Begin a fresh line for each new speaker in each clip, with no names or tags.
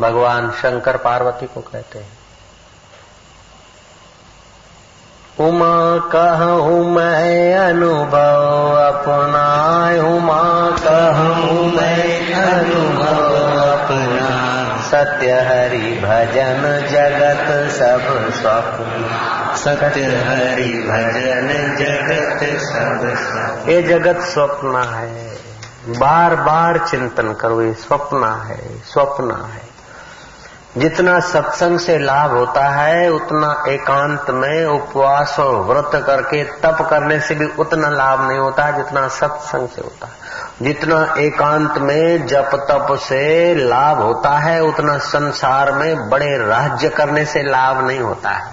भगवान शंकर पार्वती को कहते हैं। उमा कहूँ मैं अनुभव अपना उमा कहूँ मैं अनुभव अपना सत्य हरि भजन जगत सब स्वप्न। सत्य हरि भजन जगत सब ये जगत स्वप्न है। बार बार चिंतन करो ये स्वप्न है स्वप्न है। जितना सत्संग से लाभ होता है, उतना एकांत में उपवास और व्रत करके तप करने से भी उतना लाभ नहीं होता है जितना सत्संग से होता है। जितना एकांत में जप तप से लाभ होता है, उतना संसार में बड़े राज्य करने से लाभ नहीं होता है।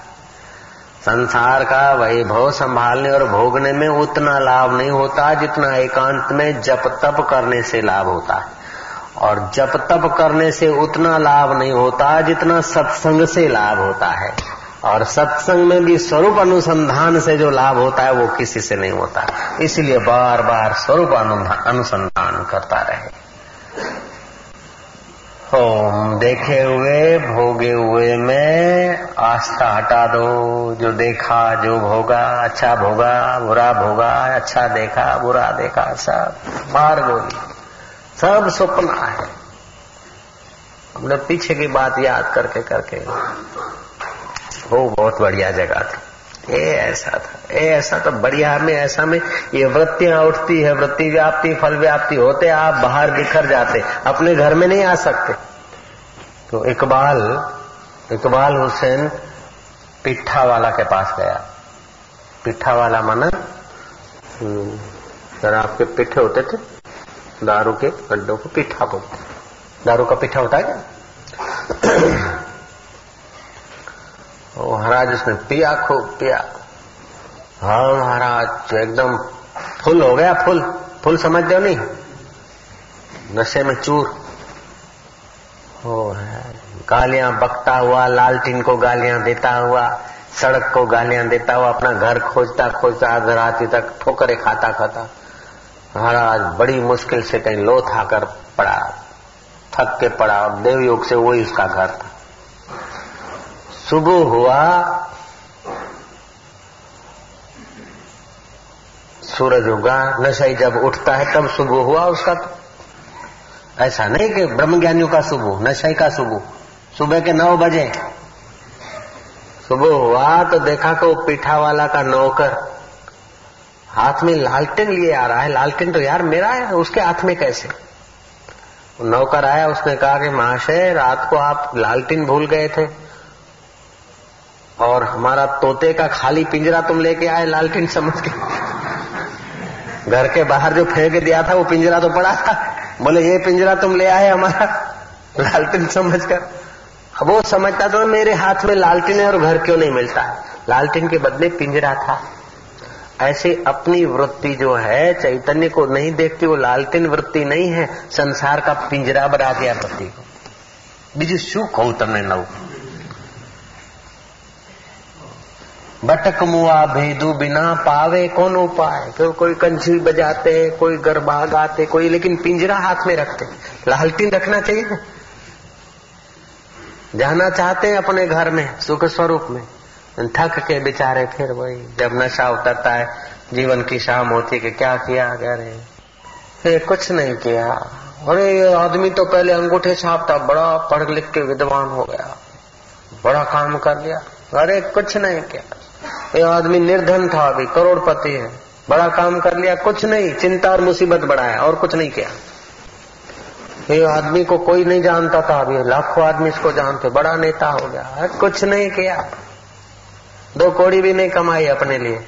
संसार का वैभव संभालने और भोगने में उतना लाभ नहीं होता जितना एकांत में जप तप करने से लाभ होता है। और जप तप करने से उतना लाभ नहीं होता जितना सत्संग से लाभ होता है। और सत्संग में भी स्वरूप अनुसंधान से जो लाभ होता है वो किसी से नहीं होता। इसलिए बार बार स्वरूप अनुसंधान करता रहे। ओम देखे हुए, भोगे हुए में आस्था हटा दो। जो देखा, जो भोगा अच्छा भोगा, बुरा भोगा अच्छा देखा, बुरा देखा, सब बार बोली सब स्वप्न है। हमने पीछे की बात याद करके करके वो बहुत बढ़िया जगह थी। ये ऐसा था। ये ऐसा तो बढ़िया में ऐसा में ये वृत्तियाँ उठती है वृत्ति व्याप्ति फल व्याप्ति होते आप बाहर बिखर जाते अपने घर में नहीं आ सकते। तो इकबाल इकबाल हुसैन पिट्ठा वाला के पास गया। पिट्ठा वाला माना हम्म, जरा आपके पिट्ठे होते थे? दारू के गड्ढों को पिठा बोलते दारू का पिठा होता है क्या? महाराज, उसने पिया खूब, पिया। हाँ महाराज, एकदम फुल हो गया फुल। फुल समझ दो नहीं? नशे में चूर। हो। गालियाँ बकता हुआ, लालटीन को गालियाँ देता हुआ, सड़क को गालियाँ देता हुआ, अपना घर खोजता खोजता आधी तक ठोकरे खाता खाता। महाराज, बड़ी मुश्किल से कहीं लोथ आकर पड़ा, थक के पड़ा, और देवयोग से वही उसका घर था। सुबह हुआ, सूरज उगा नशाई जब उठता है, तब सुबह हुआ उसका। तो ऐसा नहीं कि ब्रह्मज्ञानियों का सुबह नशाई का सुबह सुबह के नौ बजे। सुबह हुआ तो देखा कि वो पीठा वाला का नौकर हाथ में लालटेन लिए आ रहा है, लालटेन तो यार मेरा है, उसके हाथ में कैसे? नौकर आया, उसने कहा कि महाशय, रात को आप लालटेन भूल गए थे। और हमारा तोते का खाली पिंजरा तुम लेके आए लालटेन समझ के। घर के बाहर जो फेंक दिया था, वो पिंजरा तो पड़ा था। बोले, ये पिंजरा तुम ले आए हमारा लालटेन समझकर। अब वो समझता था मेरे हाथ में लालटेन है और घर क्यों नहीं मिलता? लालटेन के बदले पिंजरा था। ऐसे अपनी वृत्ति जो है चैतन्य को नहीं देखती वो लालटेन वृत्ति नहीं है संसार का पिंजरा बना दिया वृत्ति को બીજું શું કહું તમને નવું भटक मुआ भेदू बिना पावे कौन उपाय तो कोई कंछी बजाते कोई गरबा गाते कोई लेकिन पिंजरा हाथ में रखते लालटीन रखना चाहिए ना जाना चाहते हैं अपने घर में सुख स्वरूप में थक के बेचारे फिर वही, जब नशा उतरता है, जीवन की शाम होती कि क्या किया अरे ये कुछ नहीं किया। अरे ये आदमी तो पहले अंगूठे छापता, बड़ा पढ़ लिख के विद्वान हो गया। बड़ा काम कर लिया। अरे, कुछ नहीं किया। ये आदमी निर्धन था अभी, करोड़पति है। बड़ा काम कर लिया, कुछ नहीं, चिंता और मुसीबत बढ़ाया, और कुछ नहीं किया। ये आदमी को कोई नहीं जानता था अभी, लाखों आदमी इसको जानते, बड़ा नेता हो गया। कुछ नहीं किया। दो कोड़ी भी नहीं कमाई अपने लिए।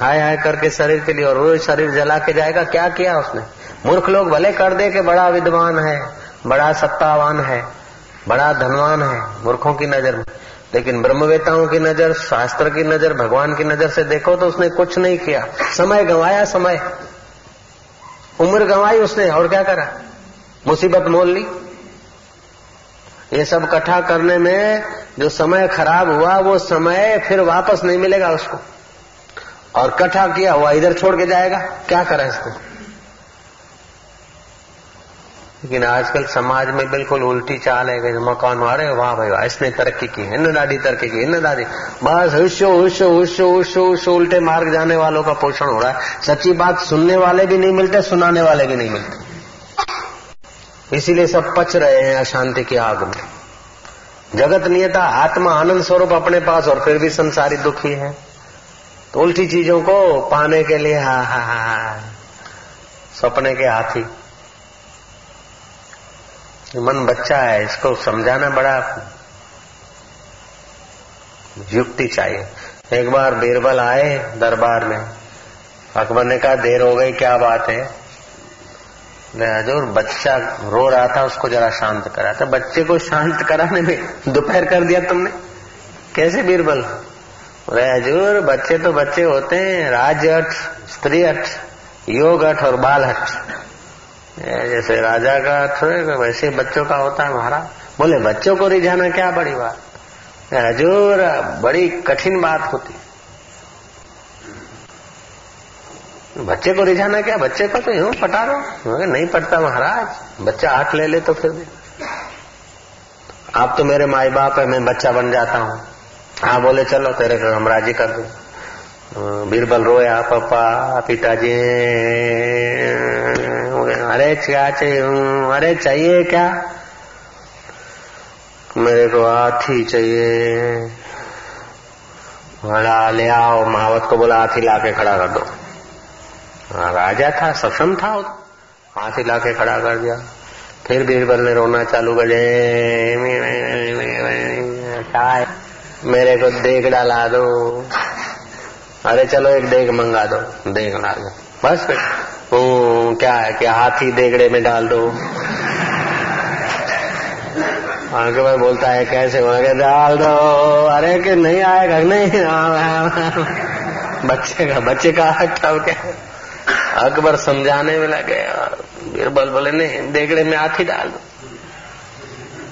हाय हाय करके शरीर के लिए और वो शरीर जला के जाएगा, क्या किया उसने? मूर्ख लोग भले कर दे के बड़ा विद्वान है, बड़ा सत्तावान है, बड़ा धनवान है, मूर्खों की नज़र में। लेकिन ब्रह्मवेताओं की नज़र, शास्त्र की नज़र, भगवान की नज़र से देखो तो उसने कुछ नहीं किया। समय गंवाया समय। उम्र गंवाई उसने और क्या करा? मुसीबत मोल ली। ये सब इकट्ठा करने में जो समय खराब हुआ, वो समय फिर वापस नहीं मिलेगा उसको। और इकट्ठा किया हुआ, इधर छोड़ के जाएगा। क्या करा इसको? लेकिन आजकल समाज में बिल्कुल उल्टी चाल है मकान वाले, वाह भाई, वाह, इसने तरक्की की है दादी तरक्की की है दादी। बस हुशो हुशो हुशो हुशो हुशो उल्टे मार्ग जाने वालों का पोषण हो रहा है। सच्ची बात सुनने वाले भी नहीं मिलते, सुनाने वाले भी नहीं मिलते। इसीलिए सब पच रहे हैं अशांति की आग में। जगत नियता, आत्मा आनंद स्वरूप अपने पास और फिर भी संसारी दुखी है। तो उल्टी चीज़ों को पाने के लिए, हा हा हा सपने के हाथी। मन बच्चा है, इसको समझाना बड़ा युक्ति चाहिए। एक बार बीरबल आए दरबार में। अकबर ने कहा, देर हो गई, क्या बात है? हजूर, बच्चा रो रहा था, उसको जरा शांत करा। था बच्चे को शांत कराने में दोपहर कर दिया तुमने। कैसे बीरबल? बोले हजूर, बच्चे तो बच्चे होते हैं राज अठ स्त्री अठ योग अठ और बाल हट जैसे राजा का अर्थ वैसे बच्चों का होता है महाराज। बोले, बच्चों को रिझाना क्या बड़ी बात? हजूर, बड़ी कठिन बात होती। बच्चे को रिझाना क्या? बच्चे को तो यूँ पटा दो नहीं पटता महाराज। बच्चा हाथ ले ले तो फिर भी। आप तो मेरे माई बाप है, मैं बच्चा बन जाता हूँ। हाँ बोले, चलो, तेरे को हम राज़ी कर दो। बीरबल रोया पापा, पिताजी। अरे, क्या चाहिए? अरे, चाहिए क्या? मेरे को हाथी चाहिए। बड़ा ले आओ, महावत को बोला, हाथी लाके खड़ा कर दो। हाँ, राजा था सक्षम था हाथी लाके खड़ा कर दिया। फिर बीरबल ने रोना चालू कर मेरे को देख डाला दो। अरे चलो एक देख मंगा दो। देख ला दो। बस ओ क्या है क्या हाथी देगड़े में डाल दो। भाई बोलता है कैसे वहाँ डाल दो? अरे कि नहीं आएगा? नहीं बच्चे का बच्चे का क्या? अकबर समझाने में लगे बीरबल बोले नहीं देगड़े में हाथी डाल दो।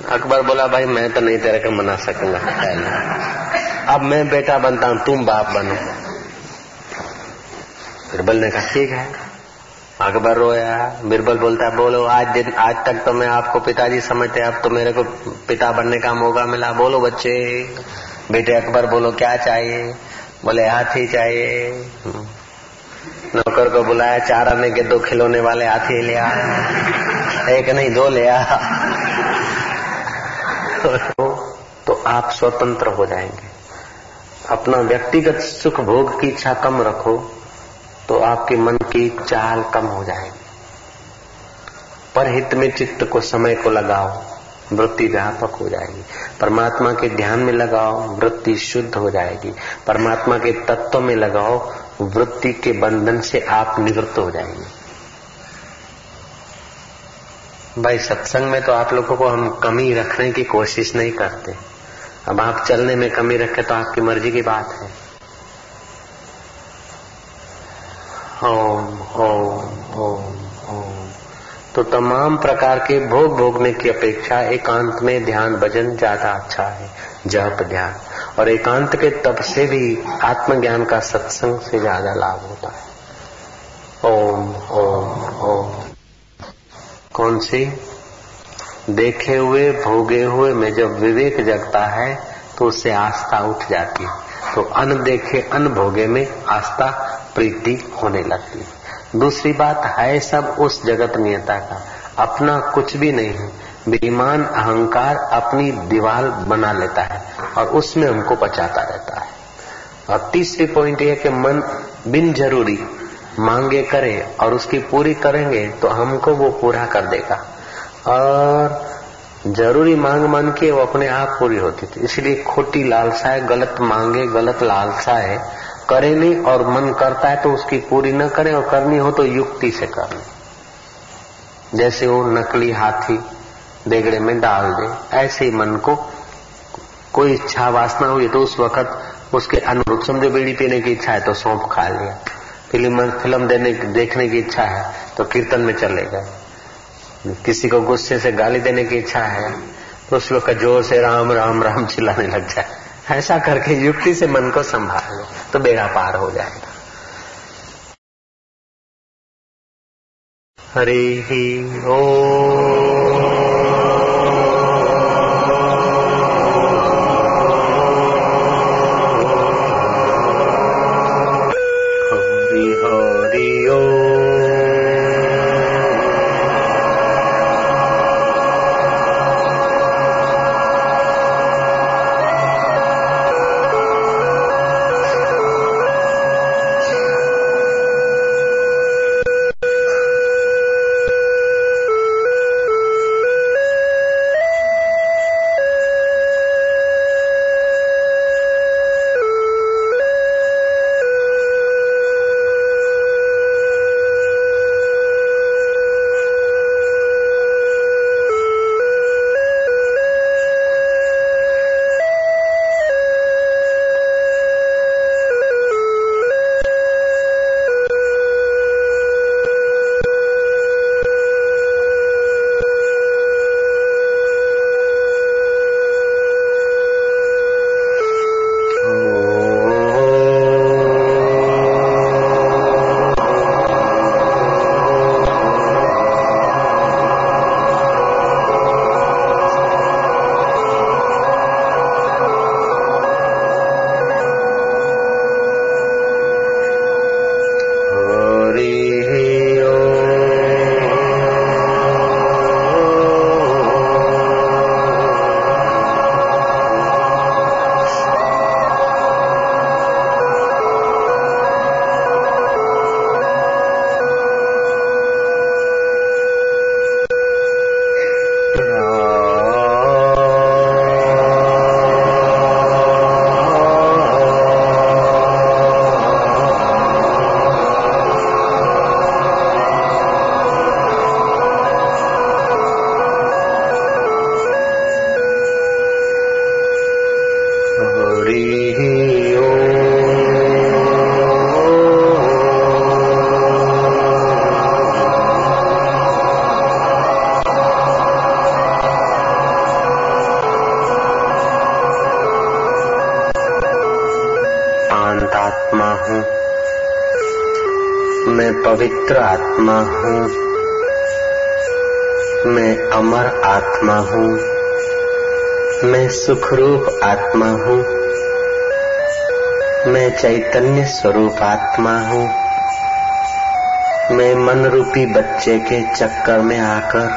अकबर बोला, भाई, मैं तो नहीं तेरे को मना सकूँगा अब मैं बेटा बनता हूँ, तुम बाप बनो। बीरबल ने कहा, ठीक है। अकबर रोया। बीरबल बोलता है बोलो, आज दिन, आज तक तो मैं आपको पिताजी समझते, अब तो मेरे को पिता बनने का मौका मिला। बोलो बच्चे। बेटे अकबर बोलो, क्या चाहिए? बोले, हाथी चाहिए। नौकर को बुलाया, चार आने के दो खिलौने वाले हाथी ले लिया एक नहीं, दो ले लिया तो आप स्वतंत्र हो जाएँगे। अपना व्यक्तिगत सुख भोग की इच्छा कम रखो तो आपके मन की चाल कम हो जाएगी। पर हित में चित्त को, समय को लगाओ। वृत्ति व्यापक हो जाएगी। परमात्मा के ध्यान में लगाओ, वृत्ति शुद्ध हो जाएगी। परमात्मा के तत्व में लगाओ, वृत्ति के बंधन से आप निवृत्त हो जाएँगे। भाई, सत्संग में तो आप लोगों को हम कमी रखने की कोशिश नहीं करते। अब आप चलने में कमी रखे तो आपकी मर्ज़ी की बात है। ओम ओम ओम ओम। तो तमाम प्रकार के भोग भोगने की अपेक्षा एकांत में ध्यान भजन ज़्यादा अच्छा है, जप ध्यान। और एकांत के तप से भी आत्मज्ञान का सत्संग से ज़्यादा लाभ होता है। ओम ओम ओम। कौन सी? देखे हुए, भोगे हुए में जब विवेक जगता है तो उससे आस्था उठ जाती है। तो अन देखे अन भोगे में आस्था प्रीति होने लगती है। दूसरी बात है सब उस जगत नियता का। अपना कुछ भी नहीं है। बेईमान अहंकार अपनी दीवार बना लेता है और उसमें हमको बचाता रहता है। और तीसरी पॉइंट यह कि मन बिन ज़रूरी मांगे करे और उसकी पूरी करेंगे तो हमको वो पूरा कर देगा। और ज़रूरी मांग मान के वो अपने आप पूरी होती थी। इसलिए खोटी लालसा है, गलत मांगे, गलत लालसा है। करे नहीं और मन करता है तो उसकी पूरी न करे और करनी हो तो युक्ति से करनी जैसे वो नकली हाथी देगड़े में डाल दे, ऐसे ही मन को कोई इच्छा वासना हुई तो उस वक्त उसके अनुरूप, समझो बीड़ी पीने की इच्छा है तो सौंप खा लिया। फ़िल्म फ़िल्म देने, देखने की इच्छा है तो कीर्तन में चले गए। किसी को गुस्से से गाली देने की इच्छा है तो उस वक्त ज़ोर से राम राम राम चिल्लाने लग जाए। ऐसा करके युक्ति से मन को संभाल लो तो बेड़ा पार हो जाएगा। हरे ही ओ। आत्मा हूँ। मैं अमर आत्मा हूँ। मैं सुखरूप आत्मा हूँ। मैं चैतन्य स्वरूप आत्मा हूँ। मैं मन रूपी बच्चे के चक्कर में आकर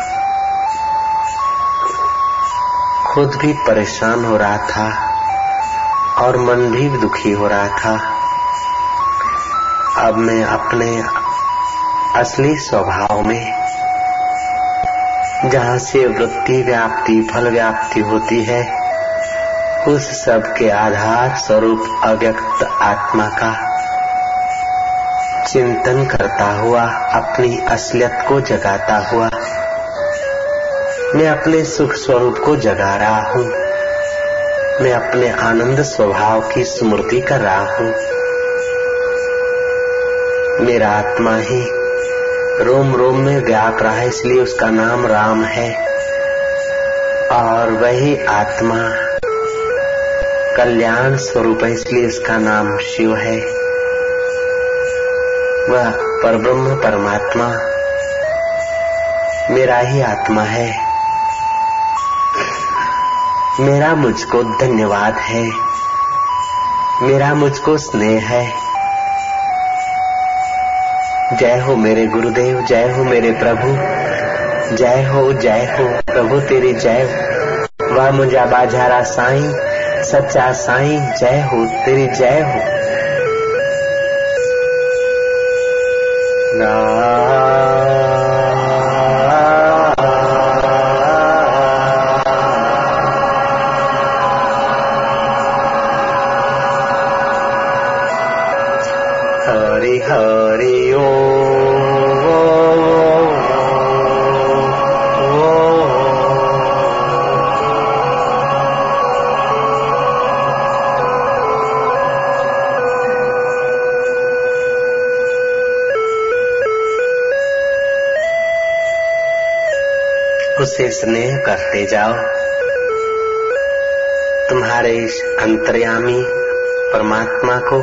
खुद भी परेशान हो रहा था और मन भी दुखी हो रहा था। अब मैं अपने असली स्वभाव में, जहाँ से वृत्ति व्याप्ति, फल व्याप्ति होती है, उस सब के आधार स्वरूप अव्यक्त आत्मा का चिंतन करता हुआ, अपनी असलियत को जगाता हुआ, मैं अपने सुख स्वरूप को जगा रहा हूँ। मैं अपने आनंद स्वभाव की स्मृति कर रहा हूँ। मेरा आत्मा ही रोम रोम में व्याप रहा है, इसलिए उसका नाम राम है। और वही आत्मा कल्याण स्वरूप है, इसलिए इसका नाम शिव है। वह परब्रह्म, परमात्मा मेरा ही आत्मा है। मेरा मुझको धन्यवाद है। मेरा मुझको स्नेह है। जय हो मेरे गुरुदेव, जय हो मेरे प्रभु, जय हो जय हो प्रभु तेरी जय वाह मुझा बाजारा साईं, सच्चा साईं, जय हो तेरी जय हो। हरि उसे स्नेह करते जाओ। तुम्हारे इस अंतर्यामी परमात्मा को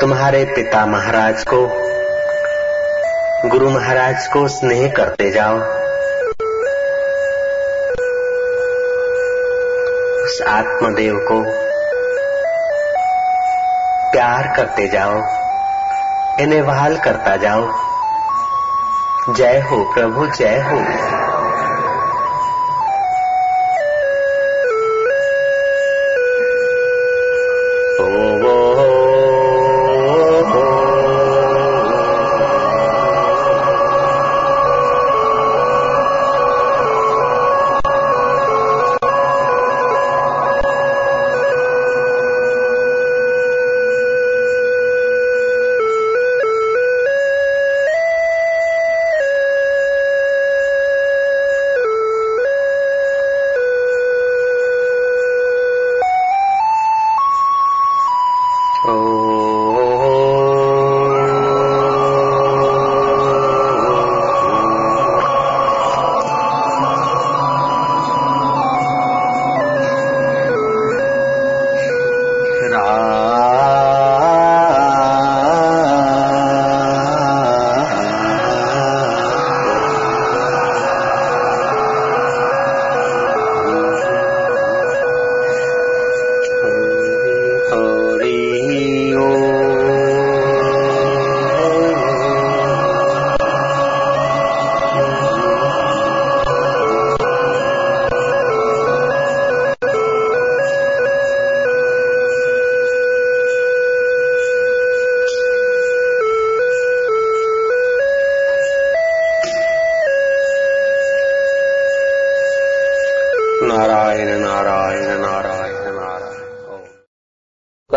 तुम्हारे पिता महाराज को, गुरु महाराज को स्नेह करते जाओ। उस आत्मदेव को प्यार करते जाओ। इन्हें वहाल करता जाओ जय हो प्रभु जय हो।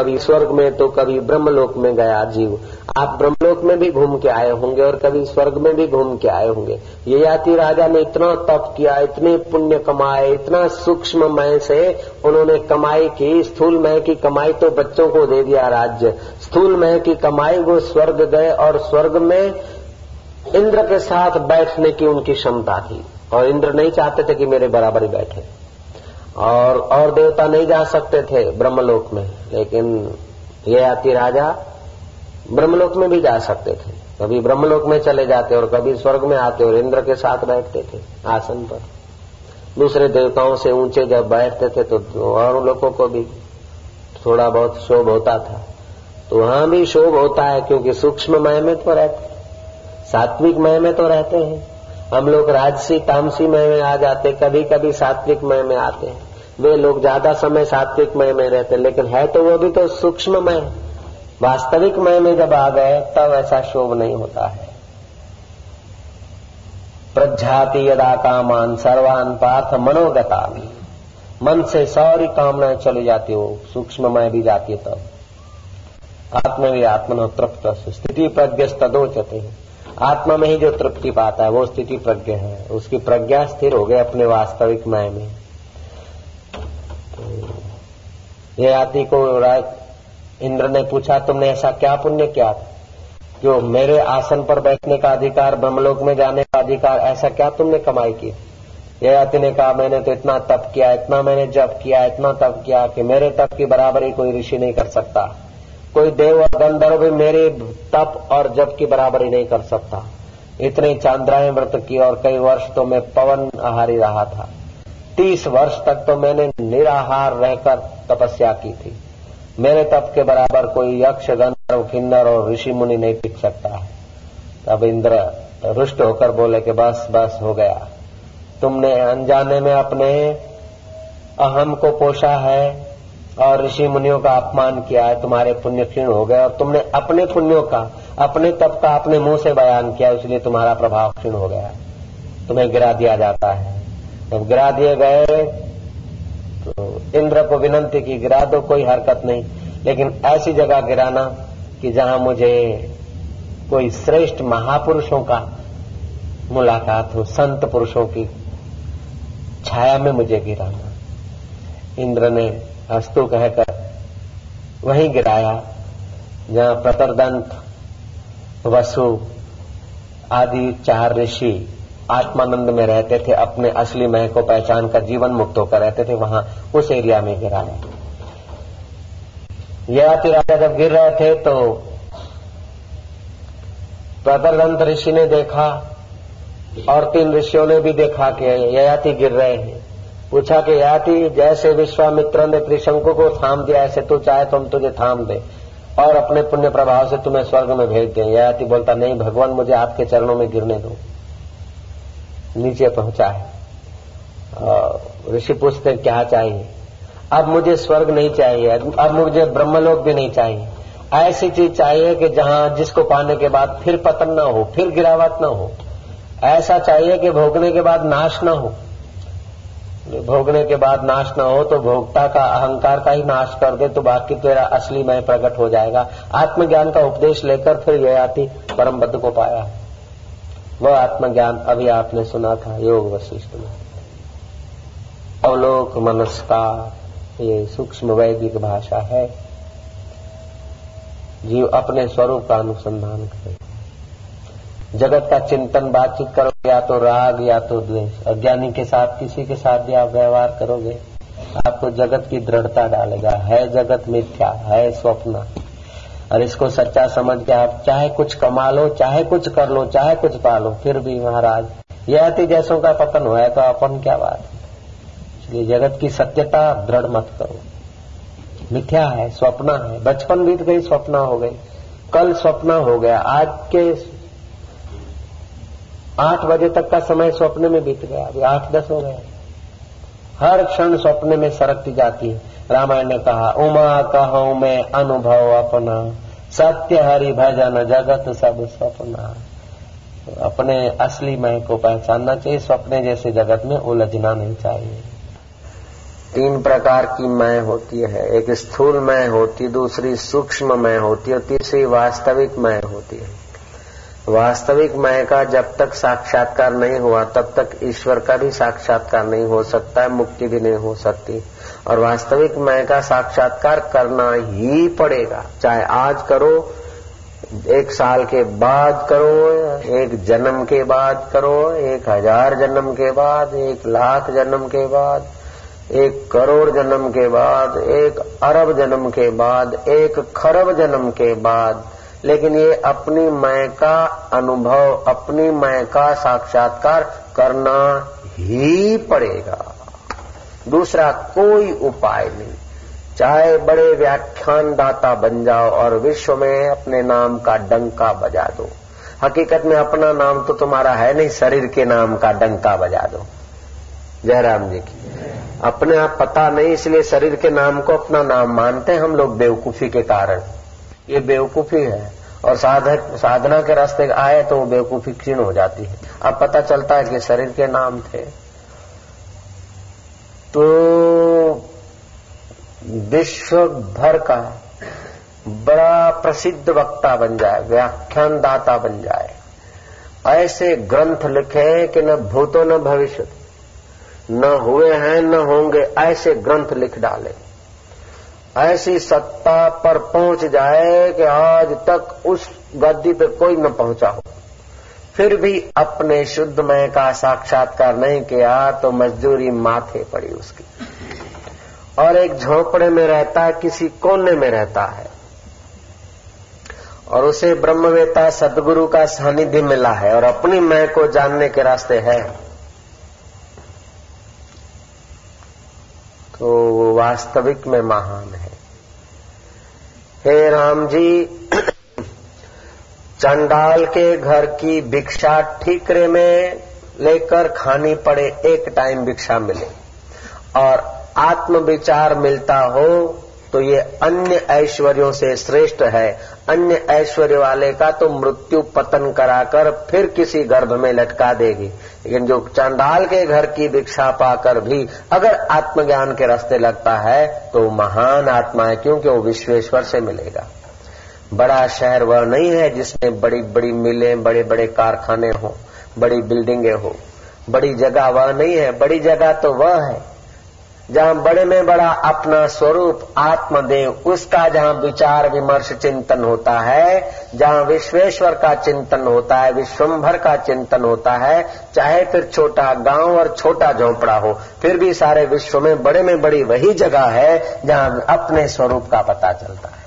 कभी स्वर्ग में तो कभी ब्रह्मलोक में गया जीव। आप ब्रह्मलोक में भी घूम के आए होंगे और कभी स्वर्ग में भी घूम के आए होंगे। ये याति राजा ने इतना तप किया, इतने पुण्य कमाए, इतना सूक्ष्म मय से उन्होंने कमाई की। स्थूल मय की कमाई तो बच्चों को दे दिया राज्य। स्थूल मय की कमाई वो स्वर्ग गए और स्वर्ग में इंद्र के साथ बैठने की उनकी क्षमता थी। और इंद्र नहीं चाहते थे कि मेरे बराबर ही बैठे। और और देवता नहीं जा सकते थे ब्रह्मलोक में। लेकिन ये आती राजा ब्रह्मलोक में भी जा सकते थे। कभी ब्रह्मलोक में चले जाते और कभी स्वर्ग में आते और इंद्र के साथ बैठते थे आसन पर। दूसरे देवताओं से ऊँचे जब बैठते थे तो और लोगों को भी थोड़ा बहुत शोभ होता था। तो वहाँ भी शोभ होता है क्योंकि सूक्ष्म मय में तो रहते सात्विक मय में तो रहते हैं। हम लोग राजसी, तामसी मय में आ जाते कभी कभी सात्विक मय में आते हैं। वे लोग ज़्यादा समय सात्विक मय में रहते, लेकिन है तो वो भी तो सूक्ष्म मय वास्तविक मय में जब आ गए, तब ऐसा शोभ नहीं होता है। प्रज्ञाति यदा कामान सर्वान पार्थ मनोगता मन से सारी कामनाएँ चली जाती हो सूक्ष्म मय भी जाती है तब। आत्म भी आत्मन तृप्त स्थिति प्रज्ञ तदोचते आत्मा में ही जो तृप्ति पाता है, वो स्थिति प्रज्ञ है। उसकी प्रज्ञा स्थिर हो गई अपने वास्तविक मय में। ये आदि को इंद्र ने पूछा, तुमने ऐसा क्या पुण्य किया? जो मेरे आसन पर बैठने का अधिकार, ब्रह्मलोक में जाने का अधिकार, ऐसा क्या तुमने कमाई की? ययाति ने कहा, मैंने तो इतना तप किया, इतना मैंने जप किया, इतना तप किया कि मेरे तप की बराबरी कोई ऋषि नहीं कर सकता। कोई देव और गंधर्व भी मेरे तप और जप की बराबरी नहीं कर सकता। इतने चांद्राएँ व्रत की और कई वर्ष तो मैं पवन आहारी रहा था। तीस वर्ष तक तो मैंने निराहार रहकर तपस्या की थी। मेरे तप के बराबर कोई यक्ष, गंधर्व किन्नर और ऋषि मुनि नहीं टिक सकता। है तब इंद्र रुष्ट होकर बोले कि बस बस, हो गया। तुमने अनजाने में अपने अहम को पोषा है और ऋषि मुनियों का अपमान किया है। तुम्हारे पुण्य क्षीण हो गए और तुमने अपने पुण्यों का, अपने तप का अपने मुँह से बयान किया, इसलिए तुम्हारा प्रभाव क्षीण हो गया। तुम्हें गिरा दिया जाता है। जब गिरा दिए गए तो इंद्र को विनंती की, गिरा दो, कोई हरकत नहीं। लेकिन ऐसी जगह गिराना कि जहाँ मुझे कोई श्रेष्ठ महापुरुषों का मुलाकात हो, संत पुरुषों की छाया में मुझे गिराना। इंद्र ने हस्तु कहकर वहीं गिराया, जहाँ प्रतरदंत, वसु आदि चार ऋषि आत्मानंद में रहते थे, अपने असली मह को पहचान कर जीवन मुक्त होकर रहते थे, वहाँ उस एरिया में गिरा यह राजा जब गिर रहे थे तो प्रदरदंत ऋषि ने देखा और तीन ऋषियों ने भी देखा कि ययाति गिर रहे हैं। पूछा कि ययाति, जैसे विश्वामित्र ने त्रिशंकु को थाम दिया, ऐसे तू चाहे तो हम तुझे थाम दे और अपने पुण्य प्रभाव से तुम्हें स्वर्ग में भेज दें। ययाति बोलता, नहीं, भगवान, मुझे आपके चरणों में गिरने दो। नीचे पहुँचा है। ऋषि पूछते क्या चाहिए? अब मुझे स्वर्ग नहीं चाहिए, अब मुझे ब्रह्मलोक भी नहीं चाहिए। ऐसी चीज़ चाहिए कि जहाँ जिसको पाने के बाद फिर पतन न हो, फिर गिरावट न हो। ऐसा चाहिए कि भोगने के बाद नाश न हो। भोगने के बाद नाश न हो तो भोगता का अहंकार का ही नाश कर दे तो बाकी तेरा असली मय प्रकट हो जाएगा। आत्मज्ञान का उपदेश लेकर फिर यह आती परम बद्ध को पाया। वह आत्मज्ञान अभी आपने सुना था, योग वशिष्ठ में। अवलोक मनस्कार ये सूक्ष्म वैदिक भाषा है। जीव अपने स्वरूप का अनुसंधान करे। जगत का चिंतन बातचीत करोगे, या तो राग, या तो द्वेष। अज्ञानी के साथ, किसी के साथ भी आप व्यवहार करोगे, आपको जगत की दृढ़ता डालेगा। है जगत मिथ्या, है स्वप्न। और इसको सच्चा समझ के आप चाहे कुछ कमा लो, चाहे कुछ कर लो, चाहे कुछ पा लो, फिर भी महाराज यह अति जैसों का पतन हुआ है तो अपन क्या बात इसलिए जगत की सत्यता दृढ़ मत करो। मिथ्या है, स्वप्न है। बचपन बीत गई, स्वप्न हो गई। कल स्वप्न हो गया। आज के आठ बजे तक का समय स्वप्न में बीत गया। अभी आठ, दस हो गया। हर क्षण स्वप्न में सरकती जाती है। रामायण ने कहा, उमा कहो मैं अनुभव अपना, सत्य हरि भजन जगत सब स्वप्ना अपने असली मय को पहचानना चाहिए स्वप्ने जैसे जगत में उलझना नहीं चाहिए। तीन प्रकार की मय होती है। एक स्थूल मय होती, दूसरी सूक्ष्म मय होती है तीसरी वास्तविक मय होती है। वास्तविक मय का जब तक साक्षात्कार नहीं हुआ, तब तक ईश्वर का भी साक्षात्कार नहीं हो सकता है मुक्ति भी नहीं हो सकती। और वास्तविक मय का साक्षात्कार करना ही पड़ेगा। चाहे आज करो, एक साल के बाद करो, एक जन्म के बाद करो, एक हज़ार जन्म के बाद, एक लाख जन्म के बाद, एक करोड़ जन्म के बाद, एक अरब जन्म के बाद, एक खरब जन्म के बाद लेकिन ये अपनी मैं का अनुभव, अपनी मैं का साक्षात्कार करना ही पड़ेगा। दूसरा कोई उपाय नहीं। चाहे बड़े व्याख्यान दाता बन जाओ और विश्व में अपने नाम का डंका बजा दो। हकीकत में अपना नाम तो तुम्हारा है नहीं, शरीर के नाम का डंका बजा दो। जयराम जी की। अपने आप पता नहीं, इसलिए शरीर के नाम को अपना नाम मानते हैं हम लोग, बेवकूफ़ी के कारण। ये बेवकूफ़ी है। और साधक, साधना के रास्ते आए तो वो बेवकूफ़ी क्षीण हो जाती है। अब पता चलता है कि शरीर के नाम थे। तो विश्व भर का बड़ा प्रसिद्ध वक्ता बन जाए व्याख्यान दाता बन जाए। ऐसे ग्रंथ लिखे कि न भूतो न भविष्य। न हुए हैं, न होंगे, ऐसे ग्रंथ लिख डाले। ऐसी सत्ता पर पहुँच जाए कि आज तक उस गद्दी पे कोई न पहुँचा हो। फिर भी अपने शुद्धमय का साक्षात्कार नहीं किया तो मजदूरी माथे पड़ी उसकी। और एक झोपड़े में रहता है, किसी कोने में रहता है। और उसे ब्रह्मवेता सदगुरु का सानिध्य मिला है, और अपनी मैं को जानने के रास्ते है। तो वो वास्तविक में महान है। हे राम जी, चंडाल के घर की भिक्षा ठीकरे में लेकर खानी पड़े, एक टाइम भिक्षा मिले। और आत्म विचार मिलता हो तो ये अन्य ऐश्वर्यों से श्रेष्ठ है। अन्य ऐश्वर्य वाले का तो मृत्यु पतन कराकर फिर किसी गर्भ में लटका देगी। लेकिन जो चंडाल के घर की भिक्षा पाकर भी अगर आत्मज्ञान के रास्ते लगता है तो महान आत्मा है, क्योंकि वो विश्वेश्वर से मिलेगा। बड़ा शहर वह नहीं है जिसमें बड़ी बड़ी मिलें बड़े बड़े कारखाने हो, बड़ी बिल्डिंगें हो। बड़ी जगह वह नहीं है, बड़ी जगह तो वह है। जहाँ बड़े में बड़ा अपना स्वरूप, आत्मदेव, उसका जहाँ विचार विमर्श चिंतन होता है, जहाँ विश्वेश्वर का चिंतन होता है, विश्वभर का चिंतन होता है, चाहे फिर छोटा गाँव और छोटा झोंपड़ा हो, फिर भी सारे विश्व में बड़े में बड़ी वही जगह है, जहाँ अपने स्वरूप का पता चलता है।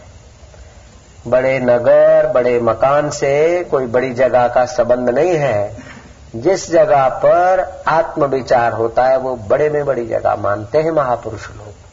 बड़े नगर, बड़े मकान से कोई बड़ी जगह का संबंध नहीं है। जिस जगह पर आत्मविचार होता है, वो बड़े में बड़ी जगह मानते हैं महापुरुष लोग।